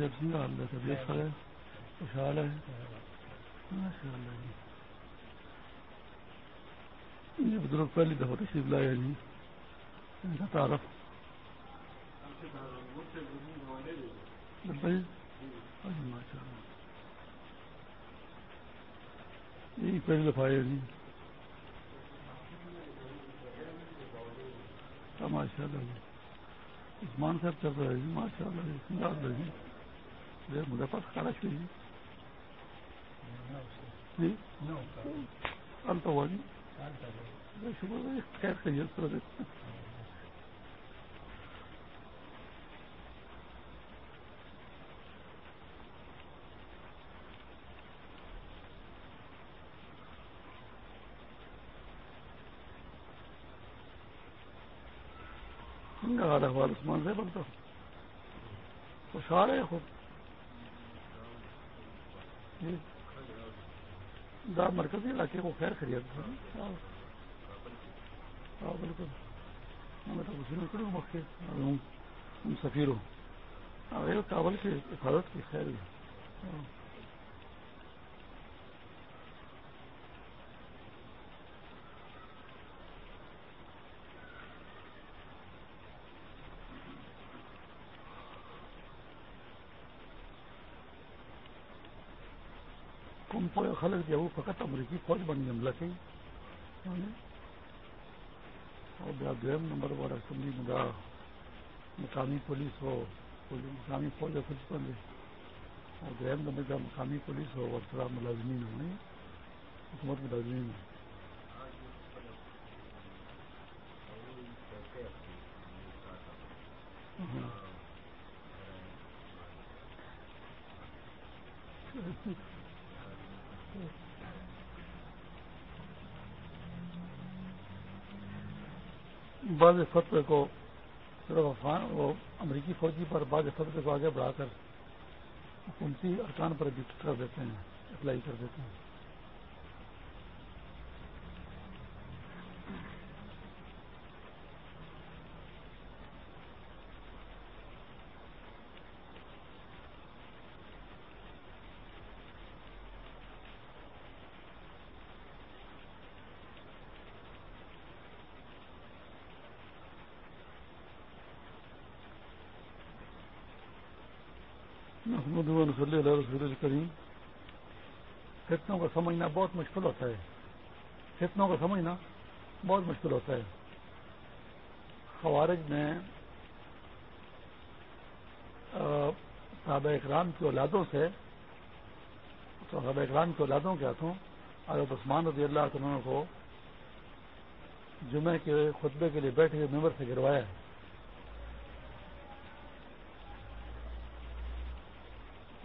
سے اچھی حال ہے طبیعت ہے، خوشحال ہے۔ ماشاء اللہ جی۔ یہ بزرگ پہلی دفعہ تشریف لائے جی۔ ان کا تعارف۔ ہاں جی، ماشاء اللہ یہی پہلی دفعہ آئے جی۔ ہاں، ماشاء اللہ جی۔ عثمان صاحب چل رہے جی ماشاء اللہ جی۔ پاس کھانا چاہیے جی کل تو ہوا جی شکر خیر خیریت کر احوال عثمان سے بولتا خوشحال ہے خود جی دا مرکزی علاقے کو خیر خرید تھا بالکل۔ میں تو سفیر ہوں۔ کابل کی حفاظت کی خیر ہے۔ خلق جو فقط امریکی فوج بن گئی حملہ کی اور دویم نمبر پر اسمبلی میں مقامی پولیس ہو مقامی فوج ہے کچھ بن اور دویم نمبر کا مقامی پولیس ہو اور تھوڑا ملازمین ہو حکومت ملازمین ہو بعض فتح کو صرف افغان وہ امریکی فوجی پر بعض فتح کو آگے بڑھا کر حکومتی ارکان پر بھی کر دیتے ہیں، اپلائی کر دیتے ہیں۔ صلی اللہ رسول کریم فتنوں کو سمجھنا بہت مشکل ہوتا ہے. فتنوں کو سمجھنا بہت مشکل ہوتا ہے. خوارج میں صحابہ اکرام کی اولادوں سے، صحابہ اکرام کی اولادوں کے ہاتھوں حضرت عثمان رضی اللہ عنہ کو جمعے کے خطبے کے لیے بیٹھے ہوئے ممبر سے گروایا ہے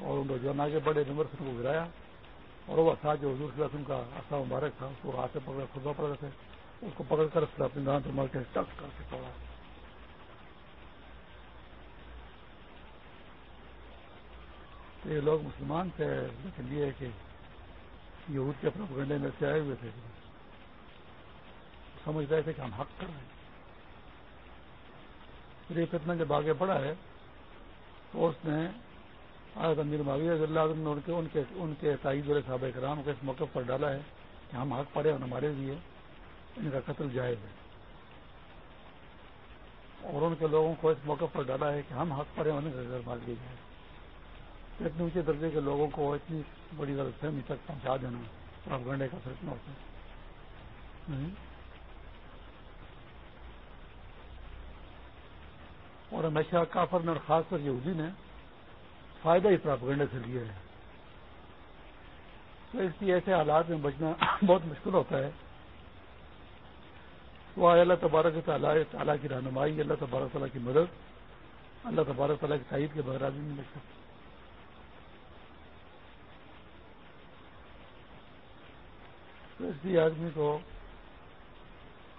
اور ان جو آگے بڑے نمبر سے ان کو گرایا اور وہ تھا جو حضور صلی کا آسا مبارک تھا، اس کو ہاتھ سے پکڑ خطبہ پڑ رہے تھے۔ اس کو پکڑ کر پھر دان سے مر کے ٹچ کر کے پڑا تو یہ لوگ مسلمان تھے، لیکن یہ ہے کہ یہود کے اپنے گنڈے میں سے آئے ہوئے تھے۔ سمجھ رہے تھے کہ ہم حق کر رہے ہیں۔ پھر یہ کتنا جب آگے بڑھا ہے تو اس نے آج امیر معاویہ رضی اللہ عنہ ان کے ان کے ان کے تائید والے صحابہ کرام کو اس موقع پر ڈالا ہے کہ ہم حق پڑے اور ہمارے لیے ان کا قتل جائز ہے۔ اور ان کے لوگوں کو اس موقع پر ڈالا ہے کہ ہم حق پڑے اور ان کا گھر مار لیے جائے۔ اتنے اونچے درجے کے لوگوں کو اتنی بڑی غلط فہمی تک پہنچا دینا آپ گنڈے کا فرق ہوتا۔ ہے اور ہمیشہ کافر نے اور خاص کر یہودی نے فائدہ ہی پراپگنڈے سے لیے ہے تو اس لیے ایسے حالات میں بچنا بہت مشکل ہوتا ہے۔ وہ اللہ تبارک تعالیٰ تعالیٰ کی رہنمائی، اللہ تبارک تعالیٰ کی مدد، اللہ تبارک تعالیٰ کی تعید کے بغیر آدمی نہیں لگ سکتا۔ تو اس لیے آدمی کو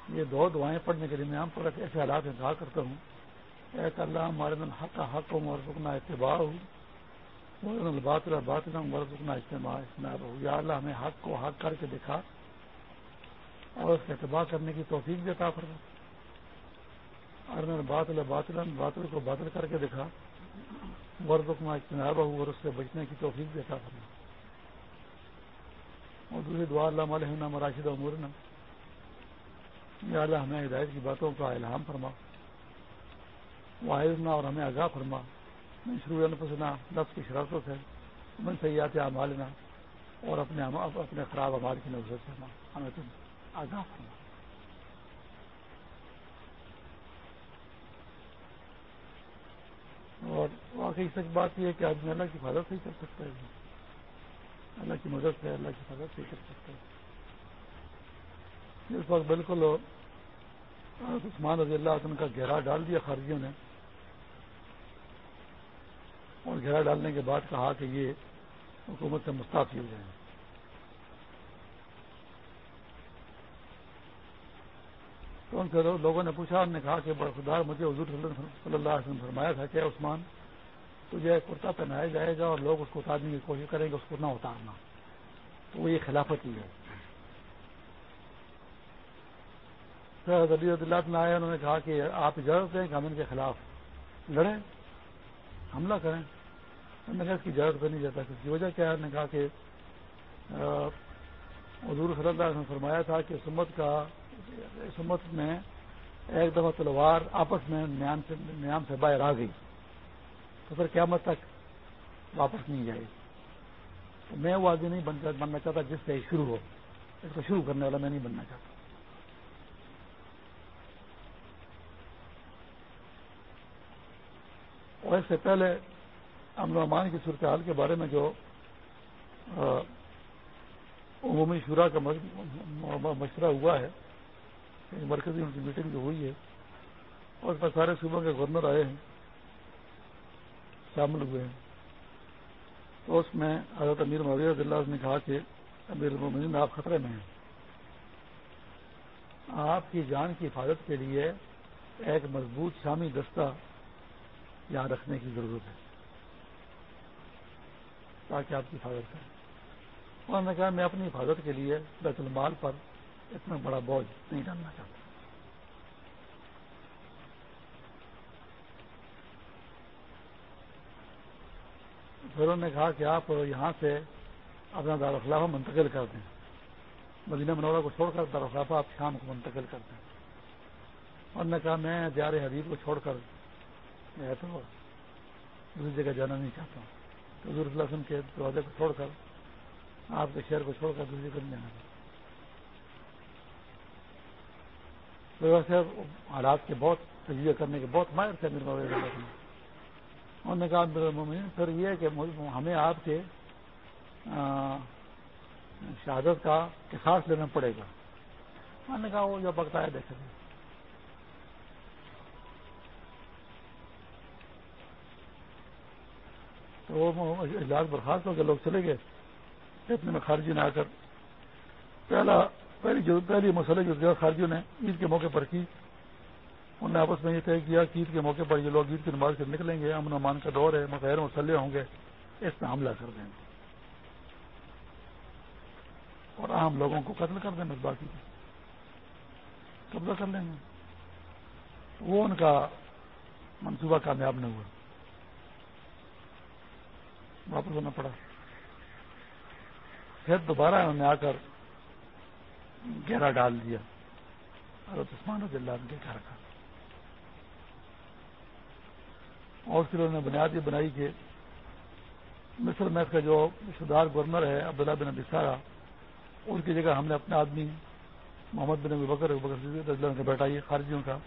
یہ دو دعائیں پڑھنے کے لیے میں عام طور ایسے حالات میں کہا کرتا ہوں۔ اے اللہ، ہمارے دن حق حق ہوں اور رکنا اتباع ہوں۔ بات بات مرد اجتماع یا اللہ ہمیں حق کو حق کر کے دکھا اور اس کا اتباع کرنے کی توفیق دیتا فرما۔ اور میں باطل باطل باطل کو باطل کر کے دکھا۔ ورزما اجتنابہ ہو اور اس سے بچنے کی توفیق دیتا فرما۔ اور دوسری دعا اللہ علیہ مراشد امورنا۔ یا اللہ ہمیں ہدایت کی باتوں کا الہام فرما۔ واحد اور ہمیں آگاہ فرما۔ شروع انفسنا لفظ کی شرارتوں سے من سیات مالنا اور اپنے اپنے خراب آباد کی نظر فرما ہمیں تم آگاہ فرما۔ اور واقعی سچ بات یہ ہے کہ آدمی اللہ کی حفاظت نہیں کر سکتا ہے۔ اللہ کی مدد سے اللہ کی حفاظت نہیں کر سکتا ہے۔ اس وقت بالکل عثمان رضی اللہ عنہ کا گہرا ڈال دیا خارجیوں نے۔ اور گھیرا ڈالنے کے بعد کہا کہ یہ حکومت سے مستعفی ہو جائیں تو ان سے لوگوں نے پوچھا، انہوں نے کہا کہ برخدار مجھے حضور صلی اللہ علیہ وسلم فرمایا تھا کہ عثمان، تجھے کرتا پہنایا جائے گا اور لوگ اس کو اتارنے کی کوشش کریں گے، اس کو نہ اتارنا۔ تو وہ یہ خلافت ہی ہے۔ علی اللہ میں آئے، انہوں نے کہا کہ آپ اجازت دیں کہ ہم ان کے خلاف لڑیں، حملہ کریں۔ نے کہا اس کی اجازت نہیں جاتا، اس کی وجہ کیا ہے؟ نے کہا کہ حضور صلی اللہ علیہ نے فرمایا تھا کہ سمت کا سمت میں ایک دفعہ تلوار آپس میں نیام سے باہر آ گئی۔ تو پھر قیامت تک واپس نہیں جائے۔ تو میں وہ آگے نہیں بننا چاہتا جس سے شروع ہو۔ اس کو شروع کرنے والا میں نہیں بننا چاہتا۔ اور اس سے پہلے امن و امان کی صورتحال کے بارے میں جو عمومی شورا کا مشورہ ہوا ہے یعنی مرکزی ان کی میٹنگ جو ہوئی ہے، اور اس میں سارے صوبوں کے گورنر آئے ہیں، شامل ہوئے ہیں۔ تو اس میں حضرت امیر معاویہ اللہ نے کہا کہ، امیر المین آپ خطرے میں ہیں۔ آپ کی جان کی حفاظت کے لیے ایک مضبوط شامی دستہ یہاں رکھنے کی ضرورت ہے۔ تاکہ آپ کی حفاظت کریں۔ انہوں نے کہا، میں اپنی حفاظت کے لیے بیت المال پر اتنا بڑا بوجھ نہیں ڈالنا چاہتا۔ پھر انہوں نے کہا کہ آپ یہاں سے اپنا دارخلافہ منتقل کر دیں۔ مدینہ منورہ کو چھوڑ کر دارخلافہ آپ شام کو منتقل کر دیں۔ انہوں نے کہا، میں دیار حبیب کو چھوڑ کر میں دوسری جگہ جانا نہیں چاہتا ہوں۔ حضور صلی اللہ علیہ وسلم کے دروازے کو چھوڑ کر، آپ کے شہر کو چھوڑ کر دوسری کر جانا ویسے حالات کے بہت تجزیہ کرنے کے بہت ماہر تھے میرے انہوں نے کہا پھر یہ کہ ہمیں آپ کے شہادت کا احساس لینا پڑے گا۔ انہوں نے کہا، وہ جو وقت آیا دیکھیں گے تو وہ اجلاس برخاست ہو کے لوگ چلے گئے۔ اتنے میں خارجی نے آ کر پہلا پہلی جو پہلی مسئلے جو خارجیوں نے عید کے موقع پر کی، انہوں نے آپس میں یہ طے کیا کہ عید کے موقع پر یہ لوگ عید کی نماز سے نکلیں گے، امن امان کا دور ہے مغیر مسلح ہوں گے، اس میں حملہ کر دیں گے۔ اور عام لوگوں کو قتل کر دیں بس باقی قبضہ کر لیں گے۔ وہ ان کا منصوبہ کامیاب نہ ہوا۔ واپس ہونا پڑا۔ پھر دوبارہ انہوں نے آ کر گہرا ڈال دیا۔ حضرت عثمان رضی اللہ عنہ کے گھر کا۔ اور پھر انہوں نے بنیاد یہ بنائی کہ مصر میں کا جو شدار گورنر ہے، عبداللہ بن ابی سارا ان کی جگہ ہم نے اپنے آدمی محمد بن ابی بکر بکر رضی اللہ بیٹھا یہ خارجیوں کا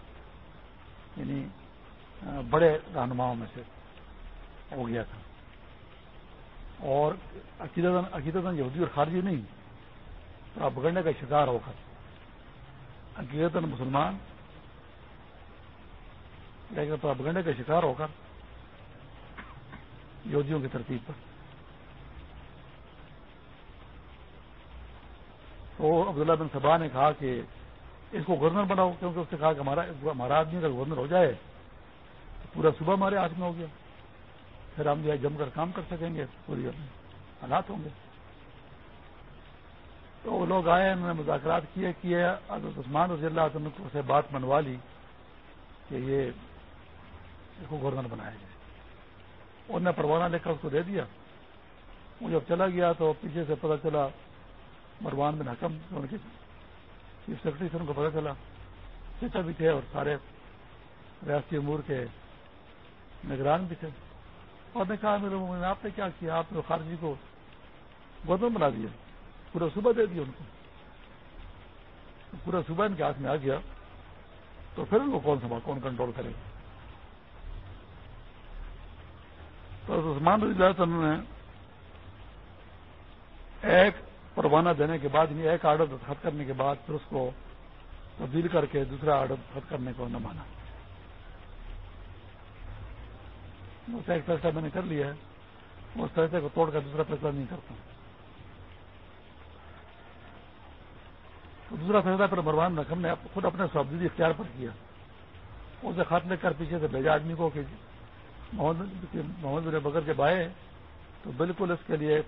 یعنی بڑے رہنماؤں میں سے ہو گیا تھا۔ اور عقیدت یہودی اور خارجی نہیں۔ آپ بگڑنے کا شکار ہو کر۔ عقیدت مسلمان۔ لیکن تو بگڑنے کا شکار ہو کر۔ یہودیوں کی ترتیب پر۔ تو عبداللہ بن صبا نے کہا کہ اس کو گورنر بناؤ، کیونکہ اس نے کہا کہ ہمارا ہمارا آدمی اگر گورنر ہو جائے تو پورا صبح ہمارے ہاتھ میں ہو گیا۔ پھر ہم جو ہے جم کر کام کر سکیں گے، پوری حالات ہوں گے۔ تو وہ لوگ آئے، انہوں نے مذاکرات کیے کیے۔ حضرت عثمان رضی اللہ عنہ کو سے بات منوا لی کہ یہ اس کو گورنر بنایا جائے۔ انہوں نے پروانہ لے کر اس کو دے دیا۔ وہ جب چلا گیا تو پیچھے سے پتا چلا، مروان بن حکم ان کی چیف سیکرٹری سے ان کو پتا چلا۔ چچا بھی تھے اور سارے ریاستی امور کے نگران بھی تھے۔ اور نے کہا میرے آپ نے کیا کیا؟ آپ نے خارجی کو گودم بنا دیا، پورا صبح دے دیا ان کو۔ پورا صبح ان کے ہاتھ میں آ گیا، تو پھر ان کو کون سنبھال کون کنٹرول کرے؟ گا تو عثمان رضی اللہ عنہ نے ایک پروانہ دینے کے بعد یعنی ایک آرڈر خط کرنے کے بعد، پھر اس کو تبدیل کر کے دوسرا آرڈر خط کرنے کو نہ مانا۔ ایک فیصلہ میں نے کر لیا ہے اس فیصلے کو توڑ کر دوسرا فیصلہ نہیں کرتا۔ تو دوسرا فیصلہ پھر مروان رقم نے خود اپنے سبدیدی اختیار پر کیا۔ اسے خط لے کر پیچھے سے بھیجا آدمی کو کہ محمد بن بکر جب آئے تو بالکل اس کے لیے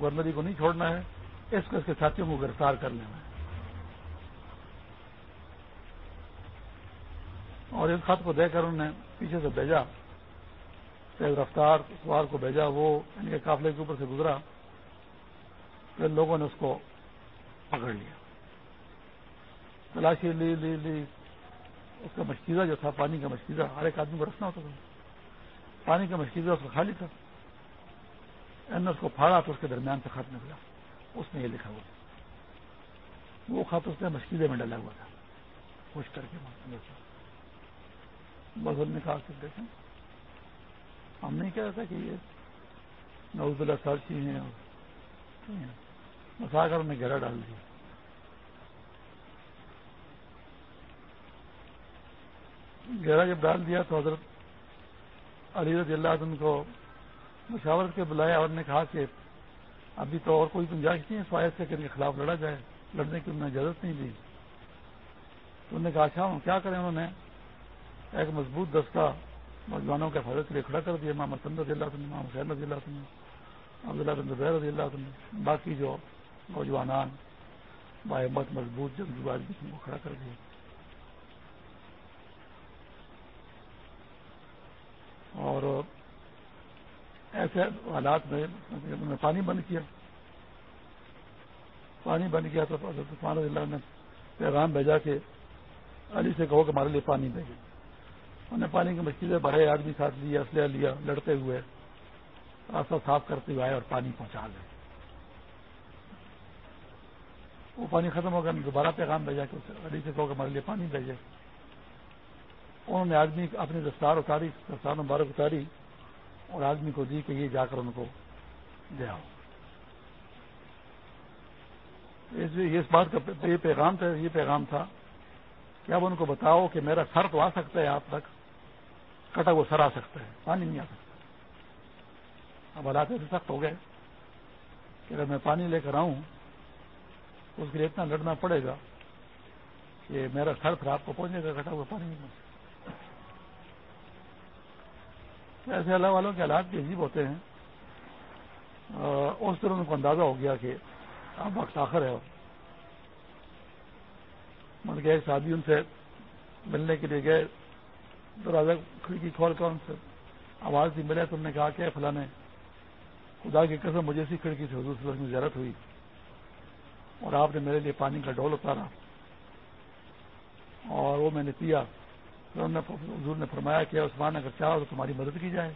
گورنری کو نہیں چھوڑنا ہے، اس کو اس کے ساتھیوں کو گرفتار کر لینا ہے۔ اور اس خط کو دے کر انہوں نے پیچھے سے بھیجا۔ تیز رفتار سوار کو بھیجا، وہ ان کے قافلے کے اوپر سے گزرا، پھر لوگوں نے اس کو پکڑ لیا۔ تلاشی لی لی لی۔ اس کا مشکیزہ جو تھا، پانی کا مشکیزہ، ہر ایک آدمی کو رسنا ہوتا تھا۔ پانی کا مشکیزہ اس کو خالی تھا۔ نے اس کو پھاڑا تو اس کے درمیان سے خط نکلا۔ اس نے یہ لکھا ہوا۔ وہ خط اس نے مشکیزے میں ڈالا ہوا تھا۔ خوش کر کے بس نے کہا کہ دیکھیں ہم نہیں کہہ رہا کہ یہ نوز اللہ سرچی ہیں۔ مسا کر انہیں گہرا ڈال دیا۔ گہرا جب ڈال دیا تو حضرت علی رضی اللہ عنہ کو مشاورت کے بلایا اور نے کہا کہ ابھی تو اور کوئی گنجائش نہیں ہے سوائد سے کہ ان کے خلاف لڑا جائے۔ لڑنے کی انہوں نے اجازت نہیں دی۔ تو انہوں نے کہا اچھا کیا کریں؟ انہوں نے ایک مضبوط دستہ نوجوانوں کے حفاظت کے لیے کھڑا کر دیا ماں مسند مطلب رضی اللہ عنہ ماں حسین رضی اللہ عنہ، عبداللہ بن زبیر رضی اللہ عنہ، باقی جو نوجوانان باحمت مضبوط جنگجو آدمی کو کھڑا کر دیا۔ اور ایسے حالات میں پانی بند کیا۔ پانی بند کیا تو طوفان اللہ نے پیغام بھیجا کہ علی سے کہو کہ ہمارے لیے پانی بھیجے انہوں نے پانی کی مشکلیں بڑے آدمی ساتھ لیا، اسلحہ لیا، لڑتے ہوئے راستہ صاف کرتے ہوئے آئے اور پانی پہنچا گئے وہ پانی ختم ہو گیا دوبارہ پیغام بھیجا کہ علی سے کہو کہ ہمارے لیے پانی بھیجے۔ انہوں نے آدمی اپنی دستار اتاری، دستار مبارک اتاری اور آدمی کو دی کہ یہ جا کر ان کو دے آؤ۔ اس بات کا یہ پیغام تھا، یہ پیغام تھا کہ اب ان کو بتاؤ کہ میرا سر تو آ سکتا ہے آپ تک۔ کٹا وہ سر آ سکتا ہے، پانی نہیں آ سکتا۔ اب حالات ایسے سخت ہو گئے کہ اگر میں پانی لے کر آؤں تو اس کے لیے اتنا لڑنا پڑے گا کہ میرا سر پھر آپ کو پہنچے گا، کٹا ہوا پانی نہیں پہنچے ایسے اللہ والوں کے حالات بھی عجیب ہوتے ہیں۔ اس طرح ان کو اندازہ ہو گیا کہ اب وقت آخر ہے۔ مطلب کہ ایک شادی ان سے ملنے کے لیے گئے۔ دروازہ کھڑکی کھول کر ان سے آواز دی، ملے تو انہوں نے کہا کہ فلاں خدا کی قسم مجھے اسی کھڑکی سے حضور صلی اللہ علیہ وسلم زیارت ہوئی۔ اور آپ نے میرے لیے پانی کا ڈول اتارا۔ اور وہ میں نے پیا۔ پھر حضور نے فرمایا کہ عثمان، اگر چاہو تو تمہاری مدد کی جائے،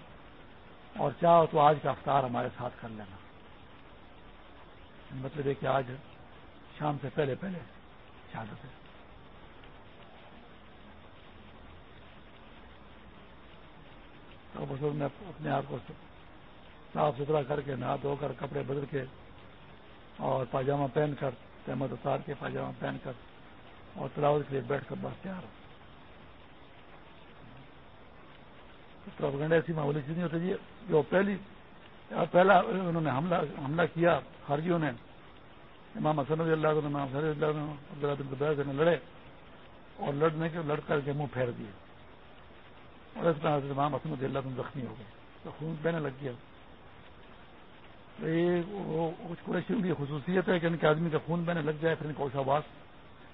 اور چاہو تو آج کا افطار ہمارے ساتھ کر لینا۔ مطلب ہے کہ آج شام سے پہلے پہلے شہادت ہے۔ تو بزرگ نے اپنے آپ کو صاف ستھرا کر کے نہا دھو کر کپڑے بدل کے اور پاجامہ پہن کر تحمد اتار کے پاجامہ پہن کر اور تلاوت کے لیے بیٹھ کر بس تیار ہو پروپگنڈا ایسی معمولی چیز نہیں ہوتی جی جو پہلی، پہلا انہوں نے حملہ حملہ کیا خارجیوں نے، امام حسن رضی اللہ امام حسن رضی اللہ عبداللہ نے لڑے اور لڑنے کے، لڑ کر کے منہ پھیر دیے۔ اور اس طرح سے امام حسن رضی اللہ زخمی ہو گئے۔ تو خون بہنے لگ گیا۔ تو کچھ قریشیوں کی خصوصیت ہے کہ ان کے آدمی کا خون بہنے لگ جائے، پھر ان کو آواز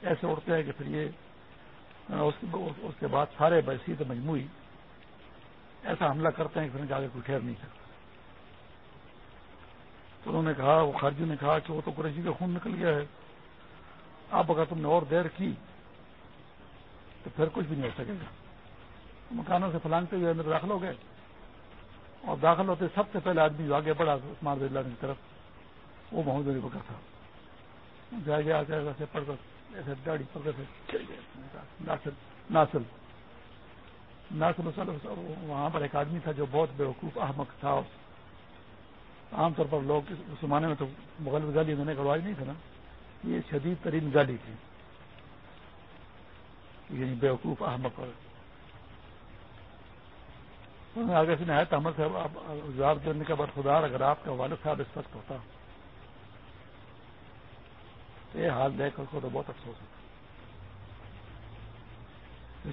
ایسے اڑتے ہیں کہ پھر یہ، اس کے بعد سارے بیسی مجموعی ایسا حملہ کرتے ہیں کہ پھر آگے کوئی ٹھہر نہیں سکتا۔ تو انہوں نے کہا، وہ خارجی نے کہا کہ وہ تو قریشی کا خون نکل گیا ہے۔ اب اگر تم نے اور دیر کی تو پھر کچھ بھی نہیں ہو سکے گا۔ مکانوں سے پلانگتے ہوئے اندر داخل ہو گئے۔ اور داخل ہوتے سب سے پہلے آدمی جو آگے بڑھا، عثمان رضی اللہ کی طرف، وہ محمد علی بکر تھا۔ جا گیا ویسے پڑھ کر ایسے گاڑی پکڑ کر چل گئے۔ ناسل ناسل وہاں پر ایک آدمی تھا جو بہت بے وقوف احمد تھا۔ عام طور پر لوگ اس زمانے میں تو مغل گالی دینے کا رواج نہیں تھا نا۔ یہ شدید ترین گالی تھی۔ یعنی بے وقوف احمد پر آگے سے نہایت عمل سے جواب دینے کا برخدار اگر آپ کا والد صاحب اس وقت ہوتا تو یہ حال دیکھ کر کو تو بہت افسوس ہوتا۔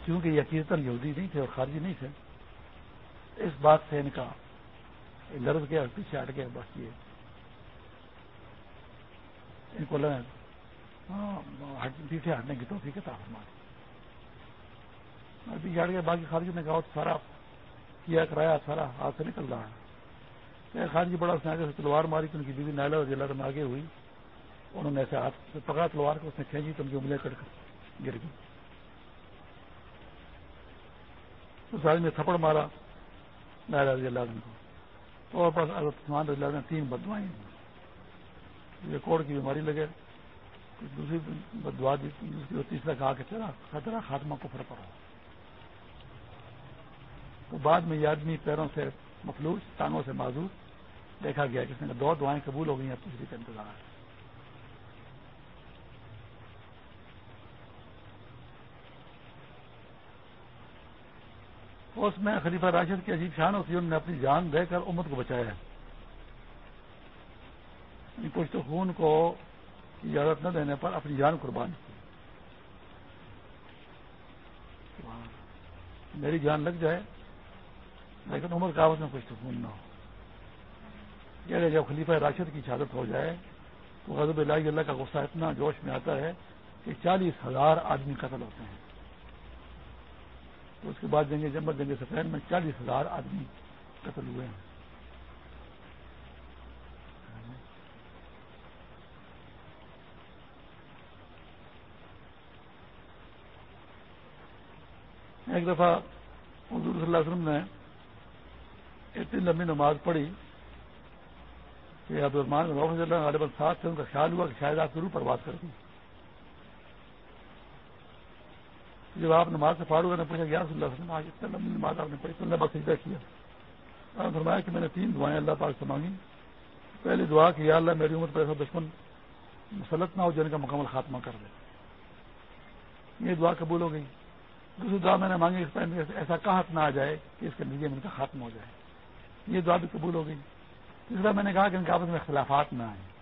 چونکہ یہ کیرتن یہودی نہیں تھے اور خارجی نہیں تھے اس بات سے ان کا لرز گیا پیچھے ہٹ گیا بس یہ۔ ان کو ہاں، پیچھے ہٹنے کی توفیق ہے ہماری۔ پیچھے ہٹ گیا باقی خارجی نے کہا سارا کیا کرایا سارا، ہاتھ سے نکل رہا ہے۔ خان جی بڑا اس نے آگے سے تلوار ماری تو ان کی بیوی نائلا اور جلا میں آگے ہوئی۔ انہوں نے ایسے ہاتھ سے پکڑا تلوار کو، اس نے کھینچی تو ان کی انگلیاں کٹ کر گر گئی اس آدمی نے تھپڑ مارا نائلا رضی اللہ کو۔ اور بس عثمان رضی اللہ نے تین بدوائیں۔ یہ کوڑ کی بیماری لگے۔ دوسری بدوا دی تیسرا کہا کہ تیرا خطرہ خاتمہ کو فرق پڑا بعد میں یہ آدمی پیروں سے مفلوج، ٹانگوں سے معذور دیکھا گیا جس نے دو دعائیں قبول ہو گئی ہیں تیسری کا انتظار ہے۔ اس میں خلیفہ راشد کی عجیب شان ہوتی ہے، انہوں نے اپنی جان دے کر امت کو بچایا ہے۔ یعنی کچھ تو خون کو اجازت نہ دینے پر اپنی جان قربان کی۔ میری جان لگ جائے۔ لیکن عمر کاوت میں کچھ سکون نہ ہو کہ جب خلیفہ راشد کی شہادت ہو جائے، تو غضب اللہ اللہ کا غصہ اتنا جوش میں آتا ہے کہ چالیس ہزار آدمی قتل ہوتے ہیں۔ تو اس کے بعد جنگے جمبر جنگ سفید میں چالیس ہزار آدمی قتل ہوئے ہیں۔ ایک دفعہ حضور صلی اللہ علیہ وسلم نے اتنی لمبی نماز پڑھی کہ عبد الرحمان اللہ علیہ ساتھ سے ان کا خیال ہوا کہ شاید آپ ضرور پرواز کر دیں جب آپ نماز سے فاروق نے پوچھا گیا صلی اللہ آج اتنی لمبی نماز آپ نے پڑھی، تو اللہ سجدہ کیا؟ آپ نے فرمایا کہ میں نے تین دعائیں اللہ پاک سے مانگی۔ پہلی دعا کہ، یا اللہ، میری عمر پر ایسا دشمن مسلط نہ ہو جن کا مکمل خاتمہ کر دے۔ یہ دعا قبول ہو گئی۔ دوسری دعا میں نے مانگی اس پر ایسا کہت نہ آ جائے کہ اس کے نجی میں ان کا خاتمہ ہو جائے۔ یہ دعا بھی قبول ہو گئی۔ تیسرا میں نے کہا کہ ان کے آپس میں اختلافات نہ آئیں۔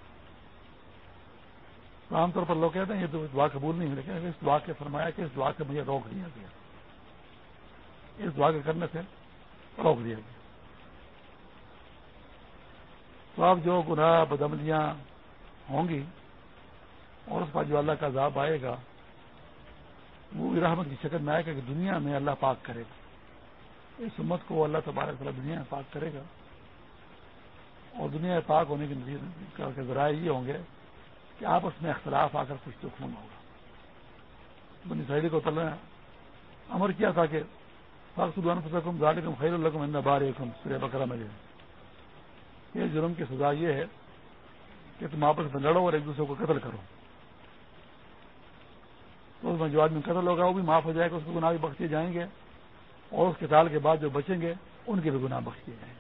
تو عام طور پر لوگ کہتے ہیں یہ دعا قبول نہیں ہوئی، لیکن اس دعا کے فرمایا کہ اس دعا سے مجھے روک دیا گیا۔ اس دعا کے کرنے سے روک دیا گیا۔ تو اب جو گناہ بدملیاں ہوں گی اور اس پر جو اللہ کا عذاب آئے گا، وہ رحمت کی شکل میں آئے گا کہ دنیا میں اللہ پاک کرے گا۔ اس امت کو اللہ تبارک تعالیٰ دنیا میں پاک کرے گا اور دنیا میں پاک ہونے کے ذرائع یہ ہوں گے کہ آپ اس میں اختلاف آ کر کچھ تو خون ہوگا۔ بنی سہیلی کو تعلق امر کیا تھا کہ پاکستان ظالم خیر الحکم اللہ بار سورہ بکرا میں یہ جرم کی سزا یہ ہے کہ تم آپس میں لڑو اور ایک دوسرے کو قتل کرو۔ تو اس میں جو آدمی قتل ہوگا، وہ بھی معاف ہو جائے گا، اس کو گناہ بھی بخشے جائیں گے۔ اور اس کے سال کے بعد جو بچیں گے، ان کے بھی گناہ بخش دیے جائیں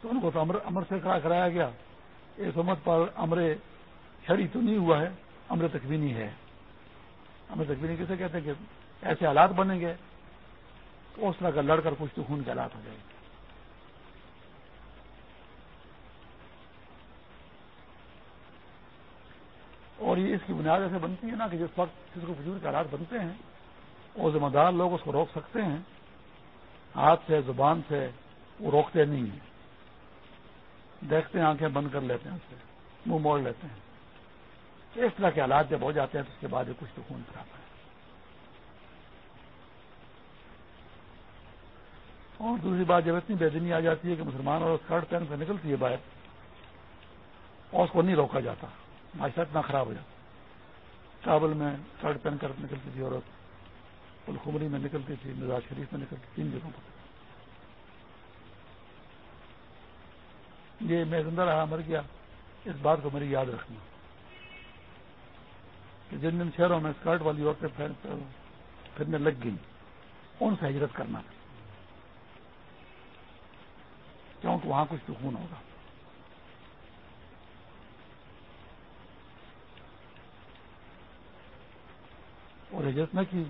تو ان کو تو امر سے کھڑا کرایا گیا۔ اس امت پر امر شری تو نہیں ہوا ہے، امر تکوینی ہے۔ امر تکوینی کیسے کہتے ہیں کہ ایسے حالات بنیں گے تو اس طرح کا لڑ کر کچھ تو خون کے حالات ہو جائیں گے۔ اور یہ اس کی بنیاد ایسے بنتی ہے نا کہ جس وقت کسی کو فضول کے حالات بنتے ہیں وہ ذمہ دار لوگ اس کو روک سکتے ہیں۔ ہاتھ سے، زبان سے وہ روکتے نہیں ہیں۔ دیکھتے ہیں، آنکھیں بند کر لیتے ہیں اس سے منہ موڑ لیتے ہیں۔ اس طرح کے حالات جب ہو جاتے ہیں تو اس کے بعد کچھ تو خون کراتا ہے۔ اور دوسری بات جب اتنی بے دینی آ جاتی ہے کہ مسلمان اور اسکرٹ پہن کر نکلتی ہے باہر، اور اس کو نہیں روکا جاتا معاشرہ اتنا خراب ہو جاتا کابل میں اسکرٹ پہن کر نکلتی تھی عورت۔ پلخمری میں نکلتی تھی مزاج شریف میں نکلتی تین جگہوں پر۔ یہ میں زندہ رہا، مر گیا، اس بات کو میری یاد رکھنا۔ کہ جن جن شہروں میں اسکرٹ والی عورتیں پھرنے لگ گئی ان سے ہجرت کرنا۔ کیونکہ وہاں کچھ سکون ہوگا۔ اور ہجرت نہ کی۔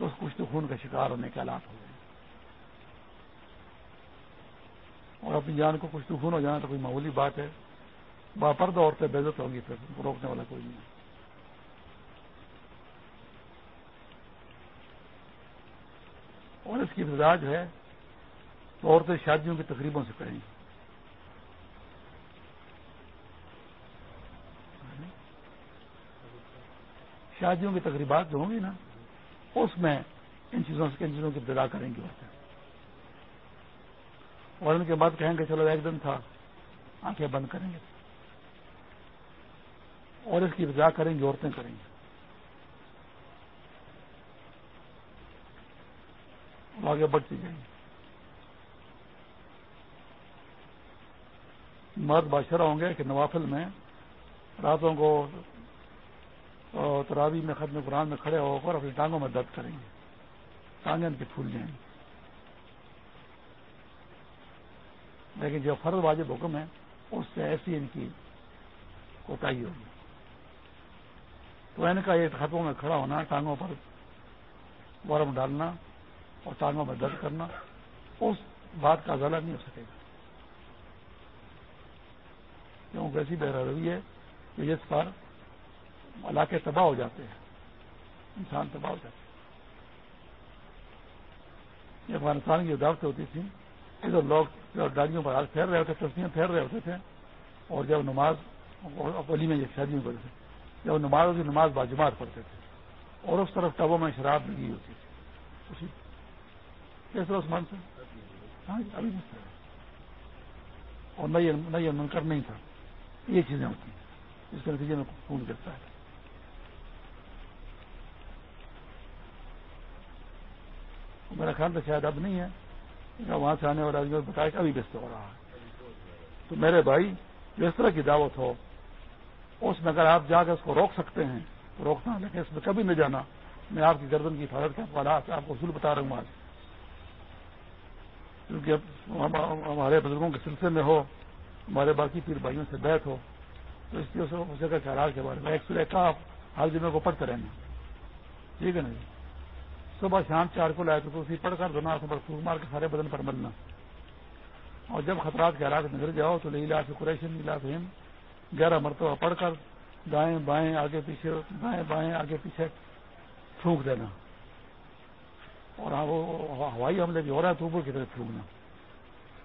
تو اس کچھ تو خون کا شکار ہونے کے حالات ہو گئے۔ اور اپنی جان کو کچھ تو خون ہو جانا تو کوئی معمولی بات ہے۔ باپرد عورتیں بےزت ہوں گی پھر، روکنے والا کوئی نہیں۔ اور اس کی ابتدا جو ہے تو عورتیں شادیوں کی تقریبوں سے کریں گی شادیوں کی تقریبات جو ہوں گی نا۔ اس میں ان چیزوں سے ان چیزوں کی ابتدا کریں گی اور ان کے بعد کہیں گے چلو ایک دن تھا، آنکھیں بند کریں گے۔ اور اس کی ابتدا کریں گی عورتیں کریں گی آگے بڑھتی جائیں گی مرد بادشاہ ہوں گے کہ نوافل میں راتوں کو تراوی میں ختم قرآن میں کھڑے ہو کر اپنی ٹانگوں میں درد کریں گے۔ ٹانگیں ان کی پھول جائیں۔ گے لیکن جو فرض واجب حکم ہے، اس سے ایسی ان کی کوتاہی ہوگی۔ تو ان کا ایک خطوں میں کھڑا ہونا، ٹانگوں پر ورم ڈالنا اور ٹانگوں میں درد کرنا، اس بات کا ضلع نہیں ہو سکے گا۔ کیونکہ ایسی بے روی ہے کہ جس پر علاقے تباہ ہو جاتے ہیں۔ انسان تباہ ہو جاتے ہیں۔ افغانستان کی دعوتیں ہوتی تھیں ادھر لوگ گاڑیوں پر پھیر رہے ہوتے تصویریں پھیر رہے ہوتے تھے۔ اور جب نماز اپنی میں یہ شادیوں کرتے تھے۔ جب نماز ہوتی نماز باجماعت پڑھتے تھے۔ اور اس طرف ٹبوں میں شراب لگی ہوتی تھی۔ کیسے عثمان سے ہاں جی، ابھی نہیں جی۔ اور نہ یہ منکر نہیں تھا۔ یہ چیزیں ہوتی ہیں۔ جس کے نتیجے میں خون گرتا ہے۔ میرا خیال تو شاید اب نہیں ہے وہاں سے آنے والا آدمی بتایا کہ ابھی ویست ہو رہا ہے۔ تو میرے بھائی، جو اس طرح کی دعوت ہو، اس میں اگر آپ جا کے اس کو روک سکتے ہیں، تو روکنا، لیکن اس میں کبھی نہ جانا۔ میں آپ کی گردن کی حفاظت کے حالات آپ کو اصول بتا رہا ہوں آج۔ کیونکہ ہمارے بزرگوں کے سلسلے میں ہو، ہمارے باقی پیر بھائیوں سے بیت ہو، تو اس لیے اسے کا خیالات کے بارے میں ایک سورہ کا ہر جمعے کو پڑھتے رہنا ٹھیک ہے نا جی؟ صبح شام چار کو لائے تو اسی پڑھ کر دونوں پر پھوک مار کے سارے بدن پر ملنا اور جب خطرات کے حالات نظر جاؤ تو لیلا سے قریشن نیلا فہم گیارہ مرتبہ پڑھ کر دائیں بائیں، آگے پیچھے، دائیں بائیں، آگے پیچھے تھوک دینا۔ اور ہاں وہ ہوائی حملے بھی ہو رہا ہے، تو کی طرف تھوکنا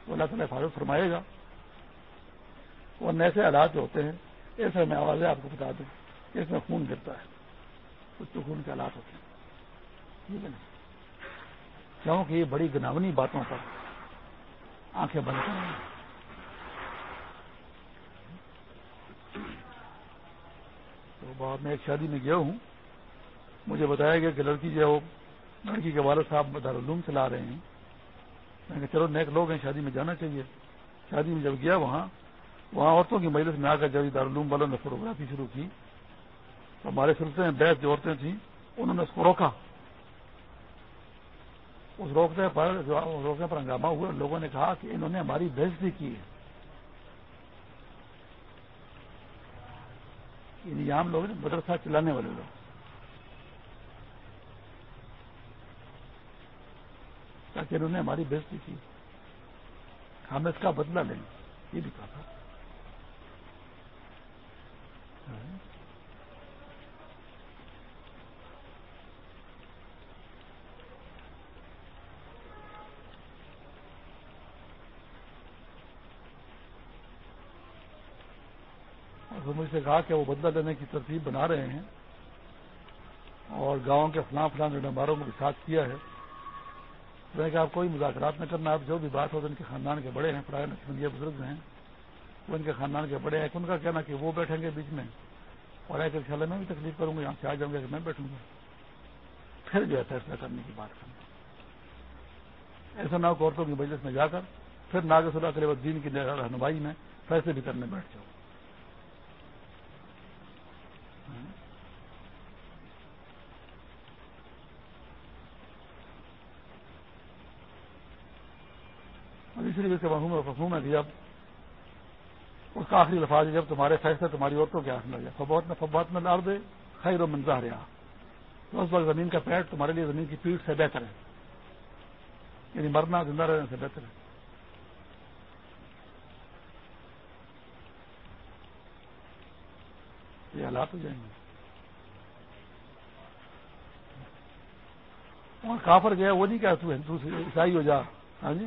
تو اللہ تعالیٰ حفاظت فرمائے گا۔ اور ایسے حالات جو ہوتے ہیں ایسے میں آوازیں آپ کو بتا دوں۔ اس میں خون گرتا ہے۔ کچھ تو خون کے حالات ہوتے ہیں۔ کیونکہ یہ بڑی گناونی باتوں پر آنکھیں بند کر تو بعد میں ایک شادی میں گیا ہوں۔ مجھے بتایا گیا کہ لڑکی جو ہے وہ لڑکی کے والد صاحب دارالعلوم چلا رہے ہیں۔ میں کہ چلو نیک لوگ ہیں، شادی میں جانا چاہیے۔ شادی میں جب گیا وہاں وہاں عورتوں کی مجلس میں آ کر جب دارالعلوم والوں نے فوٹوگرافی شروع کی۔ تو ہمارے سلسلے میں بیس جو عورتیں تھیں، انہوں نے اس کو روکا۔ اس روکنے پر روکنے پر ہنگامہ ہوئے لوگوں نے کہا کہ انہوں نے ہماری بےزتی کی ہے۔ یعنی عام لوگ مدرسہ چلانے والے لوگ۔ تاکہ انہوں نے ہماری بےزتی کی۔ ہم اس کا بدلہ لیں۔ یہ بھی کہا تھا۔ مجھ سے کہا کہ وہ بدلہ لینے کی ترتیب بنا رہے ہیں اور گاؤں کے فلاں فلاں ڈمباروں کو بھی ساتھ کیا ہے، میں کہ آپ کوئی مذاکرات نہ کرنا، آپ جو بھی بات ہو، تو ان کے خاندان کے بڑے ہیں پڑھائے نقصان بزرگ ہیں، وہ ان کے خاندان کے بڑے ہیں، ان کا کہنا کہ وہ بیٹھیں گے بیچ میں، اور ایک خیال میں بھی تکلیف کروں گا، یہاں سے آ جاؤں گا کہ میں بیٹھوں گا۔ پھر جو ہے فیصلہ کرنے کی بات کرنا۔ ایسا نہ ہو عورتوں کی مجلس میں جا کر پھر ناگ صلاح کرے دین کی رہنمائی میں فیصلے بھی کرنے بیٹھ جاؤ اسی لیے اس کے مفہوم ہے کہ جب اس کا آخری لفاظ ہے، جب تمہارے فیصلے، تمہاری عورتوں کے ہاتھ میں گیا فبوت میں فبات میں ڈال دے خیر و منظر رہا تو اس وقت زمین کا پیٹ تمہارے لیے زمین کی پیٹ سے بہتر ہے۔ یعنی مرنا، زندہ رہنے سے بہتر ہے۔ یہ حالات ہو جائیں گے۔ اور کافر گیا وہ نہیں کہا تو ہندو عیسائی ہو جا۔ ہاں جی؟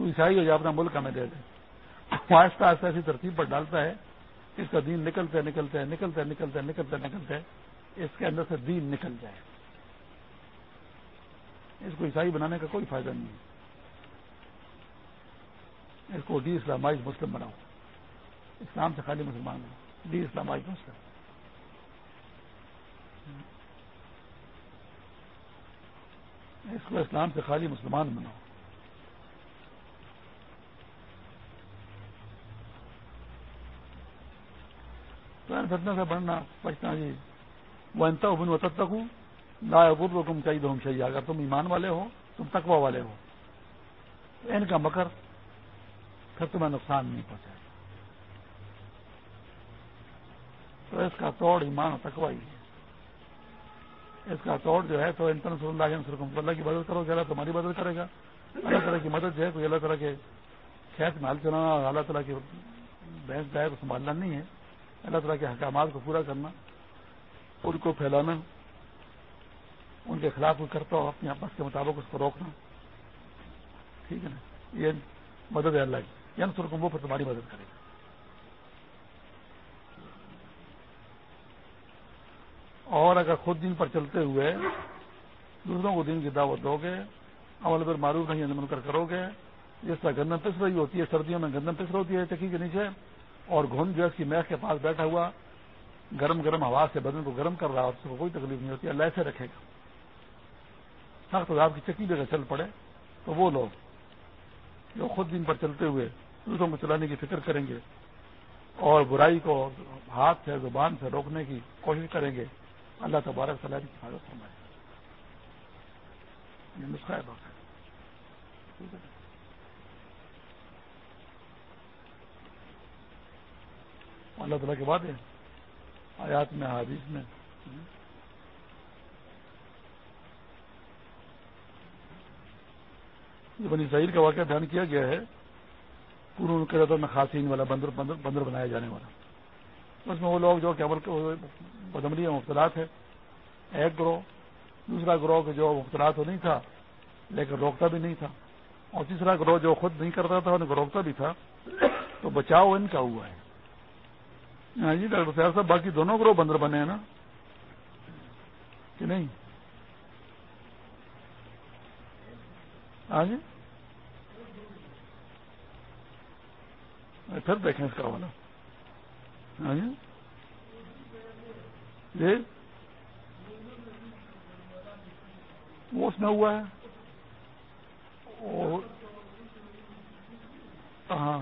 تو عیسائی ہو جا اپنا ملک ہمیں دے دے۔ آہستہ آہستہ ایسی ترتیب پر ڈالتا ہے، اس کا دین نکلتے نکلتے نکلتے نکلتے نکلتے نکلتے اس کے اندر سے دین نکل جائے۔ اس کو عیسائی بنانے کا کوئی فائدہ نہیں ہے۔ اس کو ڈی اسلامائز مسلم بناؤ۔ اسلام سے خالی مسلمان ہو ڈی اسلامائز مسلم۔ اس کو اسلام سے خالی مسلمان بناؤ۔ فتنے سے بڑھنا بچنا جی۔ وہ انتا بن و تب تک ہوں لا ابر تم چاہیے ہم چاہیے اگر تم ایمان والے ہو، تم تقوا والے ہو۔ ان کا مکر، پھر تمہیں نقصان نہیں پہنچائے تو اس کا توڑ ایمان اور تقوا ہی ہے۔ اس کا توڑ جو ہے تو انتن صلی اللہ علیہ اللہ کی مدد کرو گے اللہ تمہاری مدد کرے گا۔ اللہ تعالیٰ کی مدد جو ہے کوئی اللہ تعالیٰ کے کھیت میں حل چلانا اور اللہ تعالیٰ کی بحث جائے کو سنبھالنا نہیں ہے۔ اللہ تعالیٰ کے احکامات کو پورا کرنا ان کو پھیلانا، ان کے خلاف کوئی کرتا ہو اپنے آپس کے مطابق اس کو روکنا۔ ٹھیک ہے نا؟ یہ مدد ہے اللہ کی۔ یعنی سر وہ پھر تمہاری مدد کرے گا۔ اور اگر خود دن پر چلتے ہوئے دوسروں کو دن کی دعوت دو گے، عمل پر معروف نہیں یعنی من کر کرو گے جس طرح گندم پس رہی ہوتی ہے، سردیوں میں گندم پس ہوتی ہے، چکی کے نیچے۔ اور گھن جو اس کی میخ کے پاس بیٹھا ہوا گرم گرم ہوا سے بدن کو گرم کر رہا اس کو کوئی تکلیف نہیں ہوتی، اللہ ایسے رکھے گا۔ سخت آپ کی چکی جگہ چل پڑے تو وہ لوگ جو خود دن پر چلتے ہوئے دوسروں کو چلانے کی فکر کریں گے اور برائی کو ہاتھ سے، زبان سے روکنے کی کوشش کریں گے، اللہ تبارک صلاح کی حفاظت فرمائے۔ نسخہ ہے ٹھیک ہے اللہ تعالیٰ کے بعد آیات میں حادث میں۔ بنی اسرائیل کا واقعہ بیان کیا گیا ہے۔ پورن کے میں خاصین والا بندر بندر بندر بنایا جانے والا۔ اس میں وہ لوگ جو کہ عمل بدمنی مختلف ہے ایک گروہ، دوسرا گروہ کے جو مختلف تو نہیں تھا، لیکن روکتا بھی نہیں تھا۔ اور تیسرا گروہ جو خود نہیں کرتا تھا انہیں روکتا بھی تھا۔ تو بچاؤ ان کا ہوا ہے۔ ہاں جی ڈاکٹر صاحب صاحب، باقی دونوں گروہ بندر بنے ہیں نا؟ کہ نہیں؟ ہاں جی؟ پھر دیکھیں اس کا والا ہاں جی؟ جی؟ وہ اس میں ہوا ہے۔ ہاں۔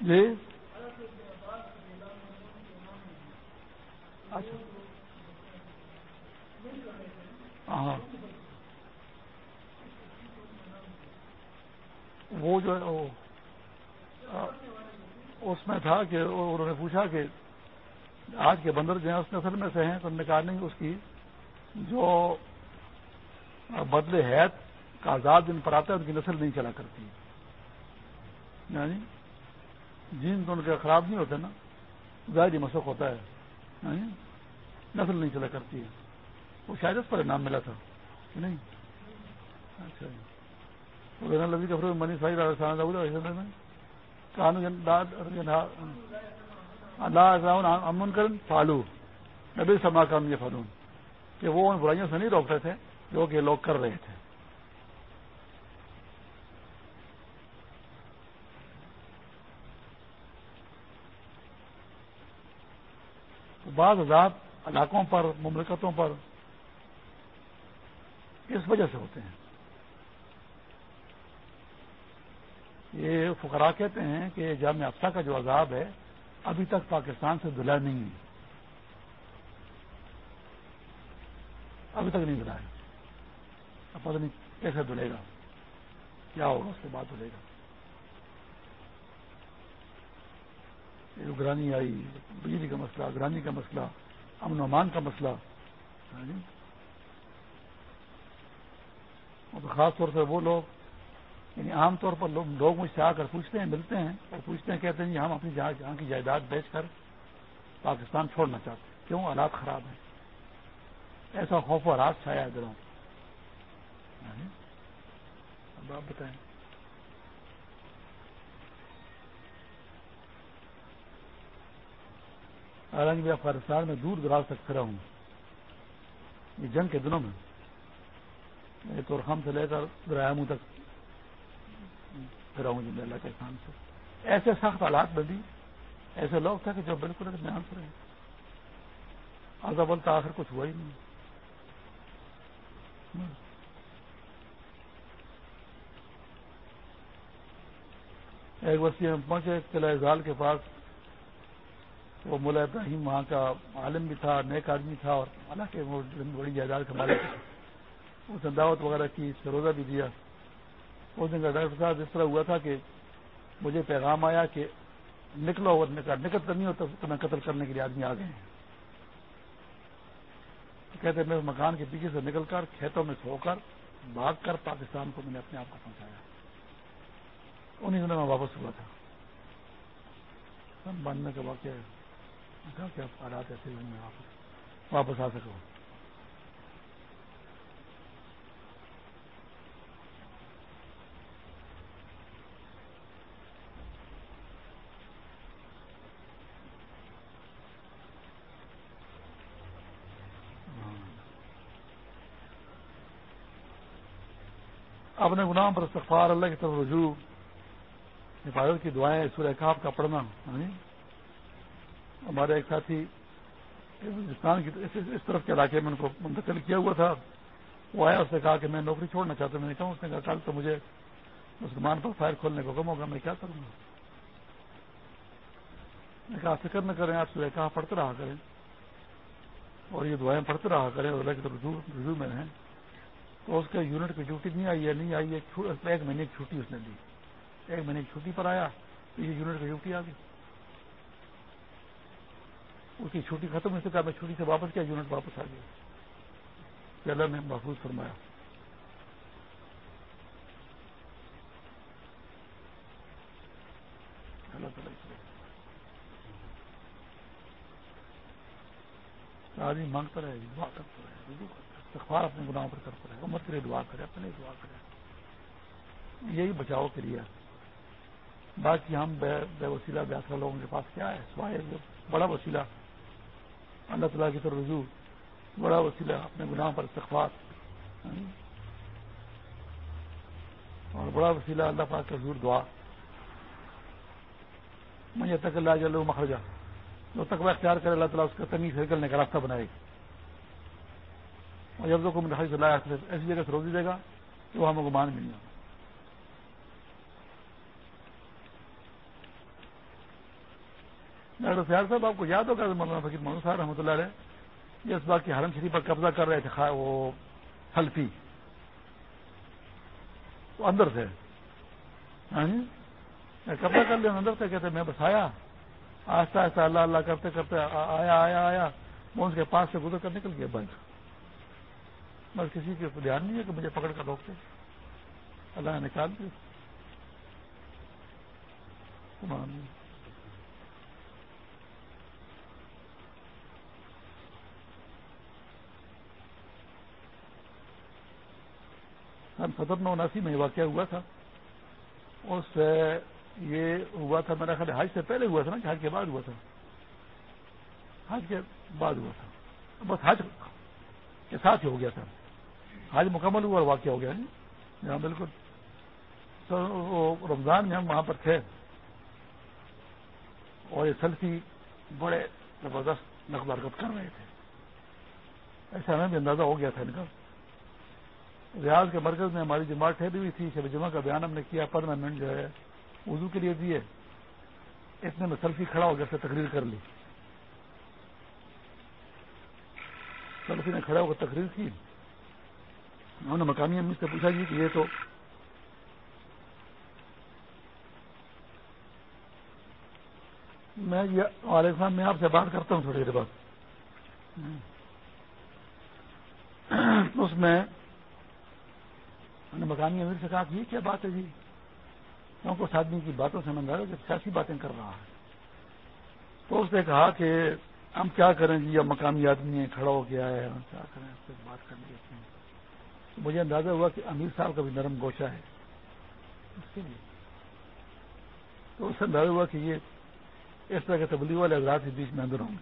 جی؟ اچھا۔ ہاں۔ وہ جو ہے اس میں تھا کہ انہوں نے پوچھا کہ آج کے بندر جو ہیں، اس نسل میں سے ہیں، تو نے کہا نہیں، اس کی جو بدلے حید کا آزاد دن پر آتا ہے، ان کی نسل نہیں چلا کرتی۔ یعنی جین تو ان کے خراب نہیں ہوتے نا، ظاہری مسق ہوتا ہے۔ نسل نہیں چلا کرتی ہے۔ وہ شاید اس پر نام ملا تھا۔ نہیں؟ اچھا جی۔ منی سائی امن کرن فالو نبی سما کام یہ فالون کہ وہ ان برائیوں سے نہیں روکتے تھے جو کہ لوگ کر رہے تھے۔ بعض آزاد علاقوں پر، مملکتوں پر کس وجہ سے ہوتے ہیں؟ یہ فقرا کہتے ہیں کہ جامع افسا کا جو عذاب ہے، ابھی تک پاکستان سے دلا نہیں ہے۔ ابھی تک نہیں دلا ہے۔ اب پتہ نہیں کیسے دلے گا، کیا ہوگا، اس کے بعد دلے گا۔ گرانی آئی، بجلی کا مسئلہ، گرانی کا مسئلہ، امن و امان کا مسئلہ ہاں جی۔ خاص طور سے وہ لوگ یعنی عام طور پر لوگ لوگ مجھ سے آ کر پوچھتے ہیں، ملتے ہیں، اور پوچھتے ہیں، کہتے ہیں جی ہم اپنی جہاں جہاں کی جائیداد بیچ کر پاکستان چھوڑنا چاہتے ہیں۔ کیوں؟ حالات خراب ہیں۔ ایسا خوف و راز چھایا ادھر۔ ہاں جی؟ اب آپ بتائیں۔ حالانکہ میں افغانستان میں دور دراز تک پھرا ہوں۔ یہ جنگ کے دنوں میں تورخم سے لے کر دریا تک پھرا ہوں جی اللہ کے خان سے۔ ایسے سخت حالات میں بھی ایسے لوگ تھے کہ جو بالکل اطمینان سے رہے۔ آگا بولتا آخر کچھ ہوا ہی نہیں۔ ایک وسیع ہم پہنچے قلعہ زال کے پاس وہ مولا ابراہیم وہاں کا عالم بھی تھا، نیک آدمی تھا اور حالانکہ وہ بڑی جائیداد کا مالک اس نے دعوت وغیرہ کی سروزہ بھی دیا۔ اس دن کا ڈاکٹر صاحب، اس طرح ہوا تھا کہ مجھے پیغام آیا کہ نکلو اور نکل کرنی ہوتا تمہیں قتل کرنے کے لیے آدمی آ گئے ہیں۔ کہتے میں مکان کے پیچھے سے نکل کر، کھیتوں میں سو کر، بھاگ کر پاکستان کو میں نے اپنے آپ کو پہنچایا۔ انہیں دنوں میں واپس ہوا تھا۔ باندھنے کا واقعہ کیا حالات ایسے میں واپس آ سکوں ہاں۔ اپنے گناہ پر استغفار، اللہ کی طرف رجوع، حفاظت کی دعائیں، سورہ کاف کا پڑھنا ہاں جی۔ یعنی ہمارے ایک ساتھی ہندوستان کی اس طرف کے علاقے میں ان کو منتقل کیا ہوا تھا۔ وہ آیا، اس نے کہا کہ میں نوکری چھوڑنا چاہتا ہوں۔ میں نے کہا، اس نے کہا کل تو مجھے مسلمان پر فائر کھولنے کو کم ہوگا، میں کیا کروں گا؟ میں کہا، فکر نہ کریں، آپ سورہ کہا، پڑھتے رہا کریں۔ اور یہ دعائیں پڑھتے رہا کریں۔ اور رجوع میں رہیں۔ تو اس کے یونٹ کی ڈیوٹی نہیں آئی ہے نہیں آئی ہے ایک مہینے کی چھٹی اس نے دی۔ ایک مہینے کی چھٹی پر آیا، تو یہ یونٹ کی ڈیوٹی آ گئی۔ اس کی چھٹی ختم ہوئی کہا میں چھٹی سے واپس کیا یونٹ واپس آ گیا۔ اللہ نے محفوظ فرمایا۔ اللہ تعالیٰ آدمی مانگتا رہے دعا کرتا رہے استغفار اپنے گناہوں پر کرتا رہے امت کے لیے دعا کرے، اپنے دعا کرے۔ یہی بچاؤ کے لیے۔ باقی ہم بے وسیلہ بیاسا لوگوں کے پاس کیا ہے؟ سوائے بڑا وسیلہ۔ اللہ تعالیٰ کی طرف رجوع، بڑا وسیلہ اپنے گناہ پر استغفار۔ اور بڑا وسیلہ اللہ پاک کا حضور دعا۔ مجھے تک اللہ جل مخرجہ۔ جو تک وہ اختیار کرے، اللہ تعالیٰ اس کا تنگی سے نکلنے کا راستہ بنائے۔ گا اور جب کو مٹھائی سے لایا ایسی جگہ سے روزی دے گا تو وہ ہمیں گمان بھی نہیں ہوگا ڈاکٹر سیال صاحب، آپ کو یاد ہوگا مولانا فقیر محمد صاحب رحمۃ اللہ علیہ یہ اس بات کی حرم شریف پر قبضہ کر رہے تھے وہ حلفی۔ وہ اندر سے ہاں جی؟ قبضہ کر لیا، اندر سے کہتے میں بس آیا۔ آہستہ آہستہ اللہ اللہ کرتے کرتے آیا آیا آیا۔ میں اس کے پاس سے گزر کر نکل گیا، بند۔ بس کسی کے دھیان نہیں ہے کہ مجھے پکڑ کر روکتے۔ اللہ نے نکال دیا۔ ستر نو اناسی میں واقعہ ہوا تھا۔ اس یہ ہوا تھا، میرا خیال حج سے پہلے ہوا تھا نا، کہ حج کے بعد ہوا تھا۔ حج کے بعد ہوا تھا۔ بس حج کے ساتھ ہی ہو گیا تھا۔ آج مکمل ہوا اور واقع ہو گیا۔ جی بالکل۔ تو رمضان میں ہم وہاں پر تھے۔ اور یہ سلفی بڑے زبردست نقل حرکت کر رہے تھے۔ ایسا ہمیں بھی اندازہ ہو گیا تھا ان کا۔ ریاض کے مرکز میں ہماری جماعت ٹھہری ہوئی تھی، شب جمعہ کا بیان ہم نے کیا پندرہ منٹ جو ہے اردو کے لیے دیے۔ اتنے میں سلفی کھڑا ہو گیا سے تقریر کر لی۔ سلفی نے کھڑا ہو کر تقریر کی۔ انہوں نے مقامی امی سے پوچھا جی کہ یہ تو میں علیہ صاحب میں آپ سے بات کرتا ہوں تھوڑی دیر بعد۔ اس میں نے مقامی امیر سے کہا کہ یہ کیا بات ہے جی؟ کیونکہ اس آدمی کی باتوں سے من کہ سیاسی باتیں کر رہا ہے۔ تو اس نے کہا کہ ہم کیا کریں جی؟ اب مقامی آدمی ہے کھڑا ہو گیا ہے، ہم کیا کریں؟ اس سے بات کر لیتے ہیں مجھے اندازہ ہوا کہ امیر صاحب کا بھی نرم گوشہ ہے۔ اس کے لیے۔ تو اس سے اندازہ ہوا کہ یہ اس طرح کے تبلیغ والے اعزاز کے بیچ میں اندر ہوں گے۔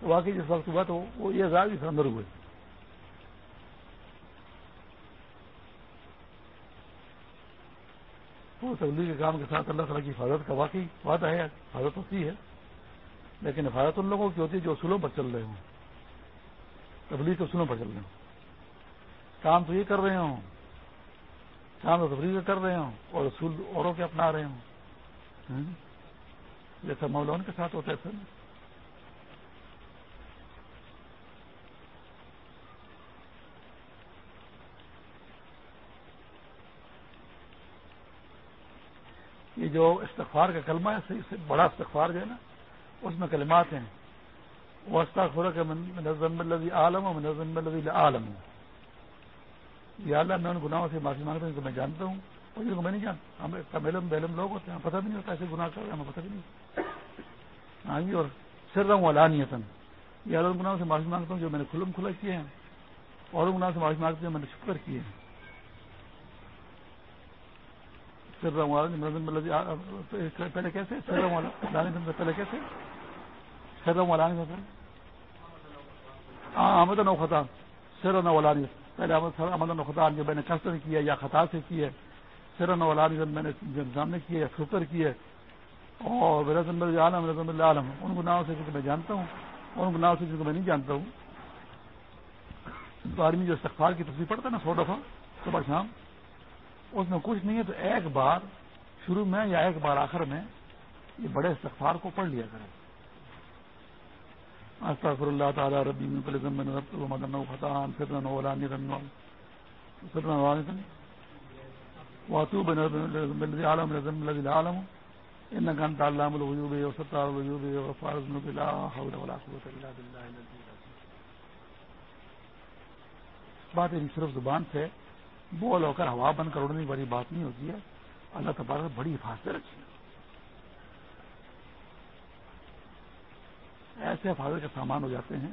تو واقعی جس وقت ہوا تو وہ یہ اعزاز بھی اندر ہوئے۔ تو تبلیغ کے کام کے ساتھ اللہ تعالیٰ کی حفاظت کا واقعی وعدہ ہے، حفاظت ہوتی ہے۔ لیکن حفاظت ان لوگوں کی ہوتی ہے جو اصولوں پر چل رہے ہوں۔ تبلیغ کے اصولوں پر چل رہے ہوں۔ کام تو یہ کر رہے ہوں، کام تو تبلیغ کر رہے ہوں اور اصول اوروں کے اپنا رہے ہوں۔ جیسا مولا ان کے ساتھ ہوتا ہے سر۔ یہ جو استغفار کا کلمہ ہے سے بڑا استغفار جو ہے نا، اس میں کلمات ہیں۔ وہ استغفر کے منظم الزی عالم و منظم الزی عالم ہوں یہ اللہ، میں ان گناہوں سے معافی مانگتا ہوں کہ میں جانتا ہوں، اور جن کو میں نہیں جانتا۔ ہم بیلم بیلم لوگ ہوتے ہیں پتہ بھی نہیں ہوتا ایسے گناہ کر رہے ہیں ہمیں پتہ بھی نہیں ہاں جی اور سر رہا ہوں علانیتن یہ اللہ گناہوں سے معافی مانگتا ہوں، جو میں نے کھلم کھلا کیے ہیں، اور گناہ سے معافی مانگتے ہیں میں نے چھپ کر کیے ہیں۔ پہلے کیسے؟ پہلے کیسے؟ ہاں احمد نوخطان سر ولانی پہلے۔ احمد نوخطان جو میں نے کسر کیا یا خطا سے کی ہے۔ سر ولانی میں نے سامنے کیا یا فکر کی ہے۔ اور رضم عالم رضم اللہ عالم۔ ان گناہوں سے میں جانتا ہوں، اور ان گناہوں سے جن کو میں نہیں جانتا ہوں۔ تو آدمی جو استغفار کی تصویر پڑتا ہے نا، سو دفعہ صبح شام اس میں کچھ نہیں ہے تو ایک بار شروع میں یا ایک بار آخر میں یہ بڑے استغفار کو پڑھ لیا کرے استغفر اللہ تعالیٰ، ربی من مدن فتح فرن واتوب عالم عالم ان گنت علام الوجوب وستار الوجوب وفارض لا حول ولا قوة الا بالله بات صرف زبان سے بول ہو کر ہوا بند کر اڑنے والی بات نہیں ہوتی ہے۔ اللہ تبارک بڑی حفاظت رکھی۔ ایسے حفاظت کے سامان ہو جاتے ہیں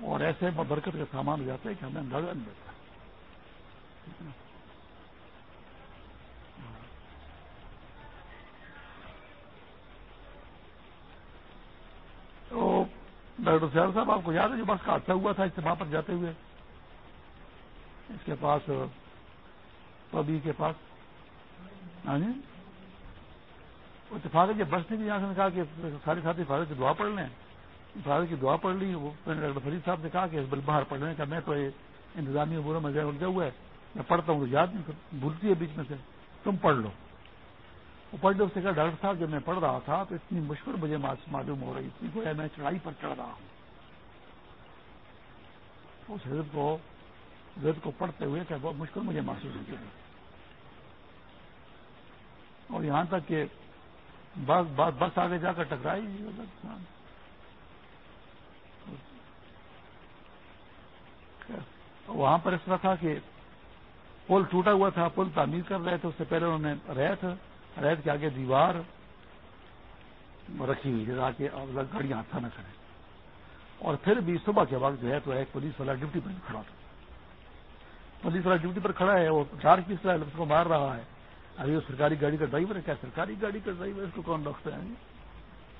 اور ایسے برکت کے سامان ہو جاتے ہیں کہ ہمیں اندازہ نہیں ملتا تو ڈاکٹر سیال صاحب، آپ کو یاد ہے جو بس کا حادثہ ہوا تھا اجتماع پر جاتے ہوئے اس کے پاس، پبی کے پاس۔ ہاں جی۔ اتفاق جب بس نے بھی یہاں سے کہا کہ سارے ساتھی حفاظت کی دعا پڑھ لیں۔ حفاظت کی دعا پڑھ لی، وہ ڈاکٹر فرید صاحب نے کہا کہ بل باہر پڑھنے کا میں تو انتظامیہ برا مزہ الجھا ہوا ہے، میں پڑھتا ہوں تو یاد نہیں بھولتی ہے بیچ میں سے۔ تم پڑھ لو۔ وہ پڑھ لو، اس سے کہا ڈاکٹر صاحب، جب میں پڑھ رہا تھا تو اتنی مشکل مجھے معلوم ہو رہی تھی میں چڑھائی پر چڑھ رہا ہوں۔ اس حضرت کو کو پڑھتے ہوئے کہ بہت مشکل مجھے محسوس ہوتی ہے اور یہاں تک کہ بس بس بس آگے جا کر ٹکرائی۔ وہاں پر اس طرح تھا کہ پل ٹوٹا ہوا تھا، پل تعمیر کر رہے تھے، اس سے پہلے انہوں نے ریت ریت کے آگے دیوار رکھی ہوئی جگہ کے گاڑیاں ہاتھ نہ کریں اور پھر بھی صبح کے وقت جو ہے تو ایک پولیس والا ڈیوٹی پہ کھڑا تھا۔ پولیس والا ڈیوٹی پر کھڑا ہے، وہ چار کس طرح اس کو مار رہا ہے۔ ابھی وہ سرکاری گاڑی کا ڈرائیور ہے، کیا سرکاری گاڑی کا ڈرائیور اس کو کون روکتا ہے؟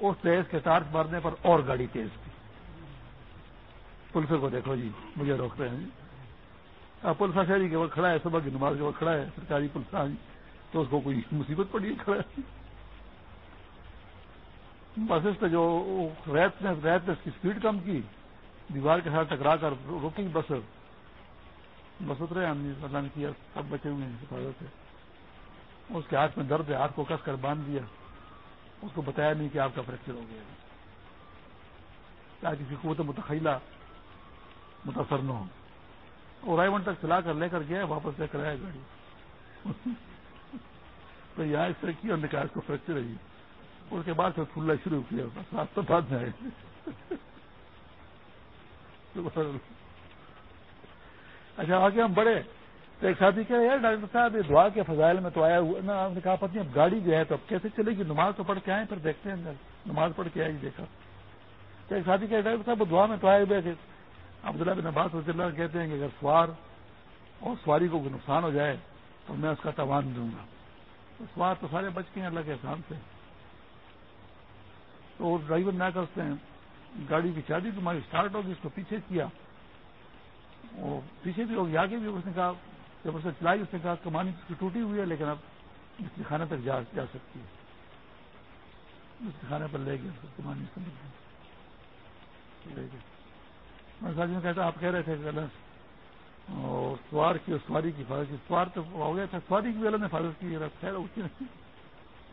اس تیز کے تار مارنے پر اور گاڑی تیز کی پولیسوں کو دیکھو جی مجھے روکتے ہیں۔ اب پلسا شہری جی کے وقت کھڑا ہے، صبح کی نماز کے وقت کھڑا ہے، سرکاری پلسا جی، تو اس کو کوئی مصیبت پڑی کھڑا ہے۔ بس اس جو ریت نے ریت نے اس کی اسپیڈ کم کی، دیوار کے ساتھ ٹکرا کر روکی بس بس اترے ہم نے نے کیا، سب بچے ہوئے ہیں، حفاظت سے اس کے ہاتھ میں درد ہے، ہاتھ کو کس کر باندھ دیا۔ اس کو بتایا نہیں کہ آپ کا فریکچر ہو گیا کیا کسی قوت متخیلہ متاثر نہ ہو۔ اور رائے تک چلا کر لے کر گیا، واپس لے کر آیا گاڑی۔ تو یہاں اس طرح کی اور نکال اس کو فریکچر ہے جی۔ اس کے بعد پھر کھلنا شروع کیا سات تو بعد میں آئے۔ اچھا آگے ہم بڑے تو ایک ساتھی کہہ یار ڈاکٹر صاحب، یہ دعا کے فضائل میں تو آیا ہوا نا آپ نے کہا پتنی اب گاڑی جو ہے تو اب کیسے چلے گی؟ نماز تو پڑھ کے آئے، پھر دیکھتے ہیں اندر۔ نماز پڑھ کے آئے، دیکھا۔ تو ایک ساتھی کہہ ڈاکٹر صاحب دعا میں تو آئے ہوئے کہ عبداللہ بن عباس رضی اللہ کہتے ہیں کہ اگر سوار اور سواری کو نقصان ہو جائے، تو میں اس کا توان دوں گا۔ تو سوار تو سارے بچ کے ہیں، اللہ کے احسان سے۔ تو ڈرائیور نہ کرتے ہیں۔ گاڑی کی چابی تمہاری اسٹارٹ ہوگی، اس کو پیچھے کیا۔ وہ پیچھے بھی ہوگی آگے بھی اس نے کہا، جب اسے چلائی، اس نے کہا کمانی اس کی ٹوٹی ہوئی ہے، لیکن اب بجلی خانے تک جا سکتی ہے۔ بجلی خانے پر لے گیا کمانی سمجھ میں کہتا، آپ کہہ رہے تھے کہ اور سوار کی اور سواری کی حفاظت کی۔ سوار تو ہو گیا تھا، سواری کی بھی نے حفاظت کی خیر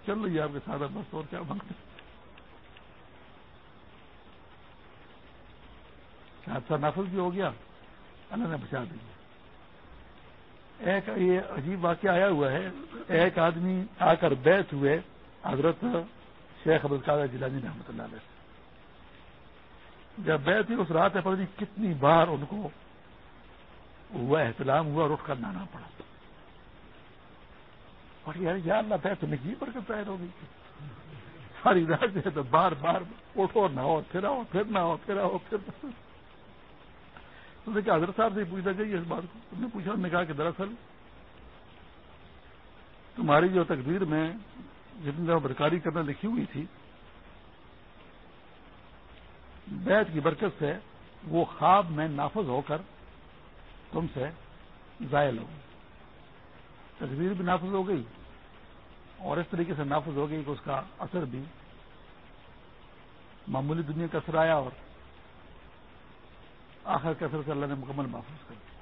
چل رہی ہے آپ کے ساتھ بس اور کیا مانگتے حادثہ نافذ بھی ہو گیا۔ اللہ نے بچا دیا ایک یہ عجیب واقعہ آیا ہوا ہے۔ ایک آدمی آ کر بیت ہوئے حضرت شیخ ابو القادر جیلانی رحمۃ اللہ علیہ سے۔ جب بیت ہوئی اس رات ہے پتہ کتنی بار ان کو ہوا احتلام ہوا اور اٹھ کر نانا پڑا۔ اور یار، یا اللہ بیت نے کی پر کر ہوگی ساری رات جو ہے تو بار بار اٹھو نہ ہو پھر آؤ پھر نہ ہو پھر آؤ پھر تو دیکھا حضرت صاحب سے پوچھنا چاہیے اس بات کو تم نے پوچھا؟ انہوں نے کہا کہ دراصل تمہاری جو تقدیر میں جتنی دفعہ برکاری کرنا لکھی ہوئی تھی بیت کی برکت سے وہ خواب میں نافذ ہو کر تم سے ظاہر ہو۔ گئی تقدیر بھی نافذ ہو گئی اور اس طریقے سے نافذ ہو گئی کہ اس کا اثر بھی معمولی دنیا کا اثر آیا اور آخر کے اثر سے اللہ نے مکمل محفوظ کر دیا۔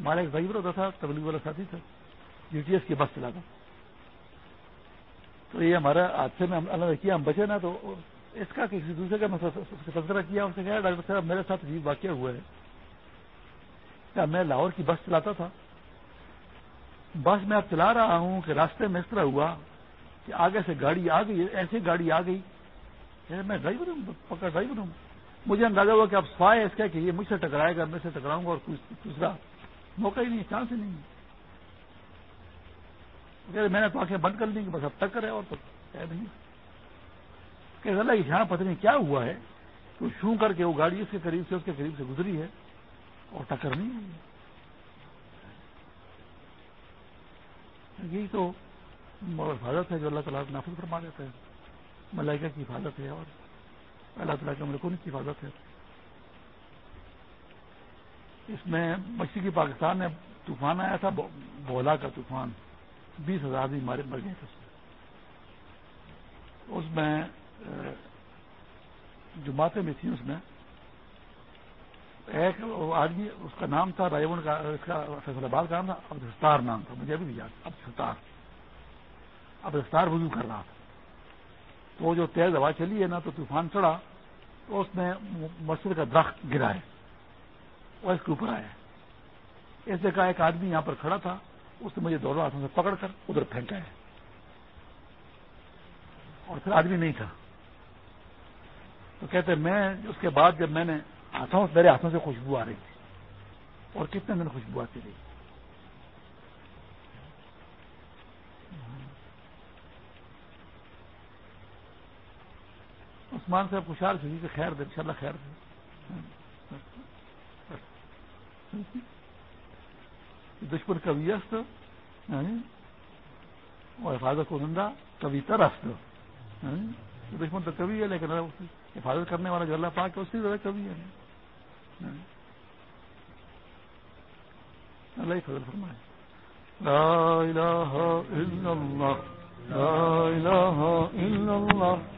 ہمارا ایک ڈرائیور ہوتا تھا، تبلیغ والا ساتھی تھا، یو ٹی ایس کی بس چلاتا۔ تو یہ ہمارا حادثے میں اللہ نے کیا، ہم بچے نا تو اس کا کسی دوسرے کا تذکرہ کیا، اس نے کہا، ڈاکٹر صاحب، میرے ساتھ عجیب واقعہ ہوا ہے۔ کیا میں لاہور کی بس چلاتا تھا۔ بس میں اب چلا رہا ہوں کہ راستے میں اس طرح ہوا کہ آگے سے گاڑی آ گئی، ایسی گاڑی آ گئی میں ڈرائیور ہوں، پکا ڈرائیور ہوں۔ مجھے اندازہ ہوا کہ اب سوائے اس کا کہ یہ مجھ سے ٹکرائے گا، میں سے ٹکراؤں گا اور دوسرا موقع ہی نہیں، چانس ہی نہیں۔ میں نے تو آنکھیں بند کر لی کہ بس اب ٹکر ہے اور تو ہے نہیں۔ کہ اللہ یہاں پتہ نہیں کیا ہوا ہے تو شو کر کے وہ گاڑی اس کے قریب سے، اس کے قریب سے گزری ہے اور ٹکر نہیں ہوئی۔ یہی تو حفاظت ہے جو اللہ تعالیٰ نافذ فرما دیتا ہے ملائکہ کی حفاظت ہے اور اللہ تعالیٰ کے ملکوں کی حفاظت ہے۔ اس میں مشرقی پاکستان میں طوفان آیا تھا، بولا کا طوفان۔ بیس ہزار آدمی مارے، مر گئے تھے اس میں۔ جماعتیں بھی تھیں اس میں۔ ایک آدمی، اس کا نام تھا رائےون کا، اس کا فیصلہ آباد کا نام تھا ابدستار نام تھا، مجھے ابھی بھی یاد ابدستار ابدستار وضو کر رہا تھا۔ وہ جو تیز ہوا چلی ہے نا تو طوفان چڑھا تو اس نے مسجد کا درخت گرا ہے وہ اس کے اوپر آیا اس نے کہا ایک آدمی یہاں پر کھڑا تھا، اس نے مجھے دونوں ہاتھوں سے پکڑ کر ادھر پھینکا ہے۔ اور پھر آدمی نہیں تھا۔ تو کہتے میں اس کے بعد جب میں نے ہاتھوں، میرے ہاتھوں سے خوشبو آ رہی تھی۔ اور کتنے دن خوشبو آتی رہی۔ عثمان صاحب خوشحال سی کہ خیر دے ان شاء اللہ خیر دے۔ دشمن کبھی است یعنی اور حفاظت کو زندہ، کبھی ترست یعنی دشمن تو کبھی ہے، لیکن حفاظت کرنے والا جو اللہ پاک ہے اس سے زیادہ کبھی ہے۔ اللہ ہی فضل فرمائے۔ لا الہ الا اللہ، لا الہ الا اللہ۔